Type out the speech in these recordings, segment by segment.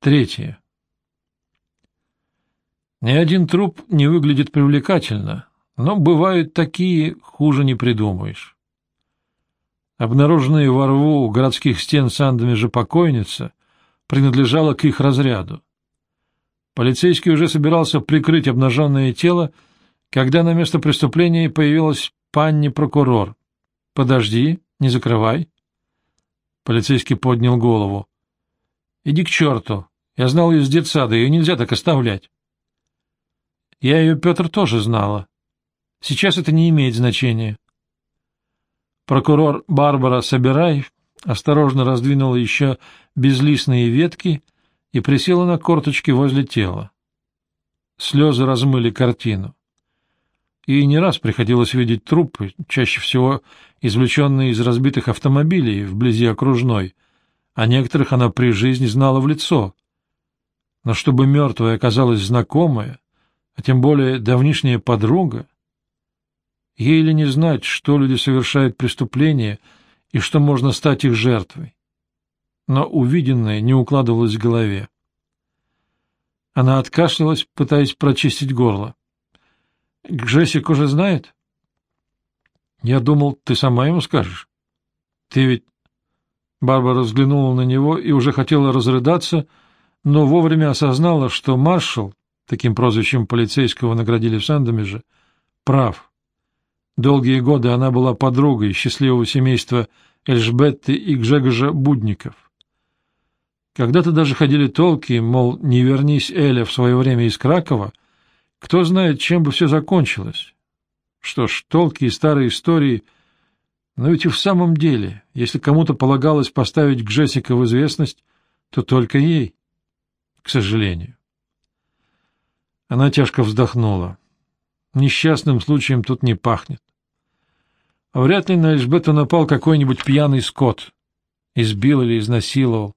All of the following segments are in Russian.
Третье. Ни один труп не выглядит привлекательно, но бывают такие, хуже не придумаешь. Обнаруженная во рву городских стен сандами же покойница принадлежала к их разряду. Полицейский уже собирался прикрыть обнаженное тело, когда на место преступления появилась панни-прокурор. — Подожди, не закрывай. Полицейский поднял голову. — Иди к черту. Я знал ее с детсада, ее нельзя так оставлять. Я ее, Петр, тоже знала. Сейчас это не имеет значения. Прокурор Барбара Собирай осторожно раздвинула еще безлистные ветки и присела на корточки возле тела. Слезы размыли картину. Ей не раз приходилось видеть трупы, чаще всего извлеченные из разбитых автомобилей вблизи окружной, а некоторых она при жизни знала в лицо. Но чтобы мертвая оказалась знакомая, а тем более давнишняя подруга, ей ли не знать, что люди совершают преступления и что можно стать их жертвой. Но увиденное не укладывалось в голове. Она откашлялась, пытаясь прочистить горло. — Джессик уже знает? — Я думал, ты сама ему скажешь. — Ты ведь... Барбара взглянула на него и уже хотела разрыдаться, но вовремя осознала, что маршал, таким прозвищем полицейского наградили в Сандомеже, прав. Долгие годы она была подругой счастливого семейства Эльжбетты и Гжегожа Будников. Когда-то даже ходили толки, мол, не вернись Эля в свое время из Кракова, кто знает, чем бы все закончилось. Что ж, толки и старые истории... Но ведь и в самом деле, если кому-то полагалось поставить Гжесика в известность, то только ей, к сожалению. Она тяжко вздохнула. Несчастным случаем тут не пахнет. А вряд ли на Эльжбету напал какой-нибудь пьяный скот. Избил или изнасиловал.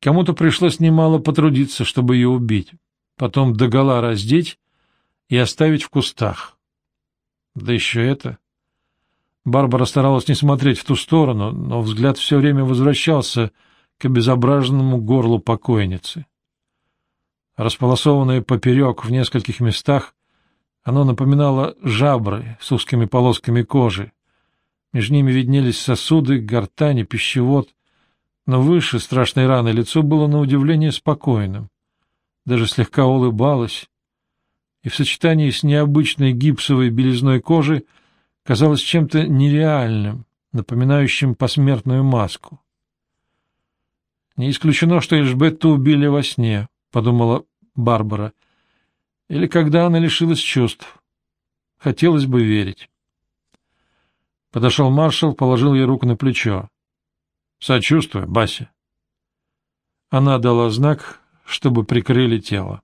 Кому-то пришлось немало потрудиться, чтобы ее убить, потом догола раздеть и оставить в кустах. Да еще это... Барбара старалась не смотреть в ту сторону, но взгляд все время возвращался к обезображенному горлу покойницы. Располосованное поперек в нескольких местах, оно напоминало жабры с узкими полосками кожи. Между ними виднелись сосуды, гортань и пищевод, но выше страшной раны лицо было на удивление спокойным, даже слегка улыбалось, и в сочетании с необычной гипсовой белизной кожи казалось чем-то нереальным, напоминающим посмертную маску. Не исключено, что Эльжбетту убили во сне, — подумала Барбара. Или когда она лишилась чувств. Хотелось бы верить. Подошел маршал, положил ей руку на плечо. — Сочувствую, Бася. Она дала знак, чтобы прикрыли тело.